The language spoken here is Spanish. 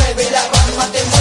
mueve la te.